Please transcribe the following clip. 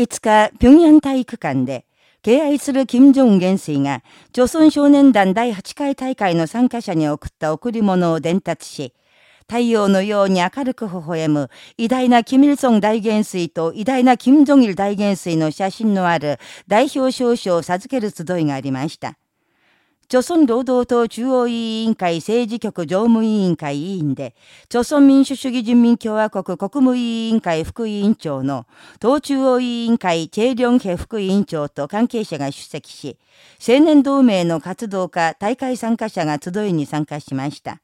5日、平壌体育館で、敬愛する金正恩元帥が、朝鮮少年団第8回大会の参加者に送った贈り物を伝達し、太陽のように明るく微笑む偉大なキミルソン大元帥と偉大な金正日大元帥の写真のある代表証書を授ける集いがありました。朝鮮労働党中央委員会政治局常務委員会委員で、朝鮮民主主義人民共和国国務委員会副委員長の党中央委員会チェ・リョンヘ副委員長と関係者が出席し、青年同盟の活動家、大会参加者が集いに参加しました。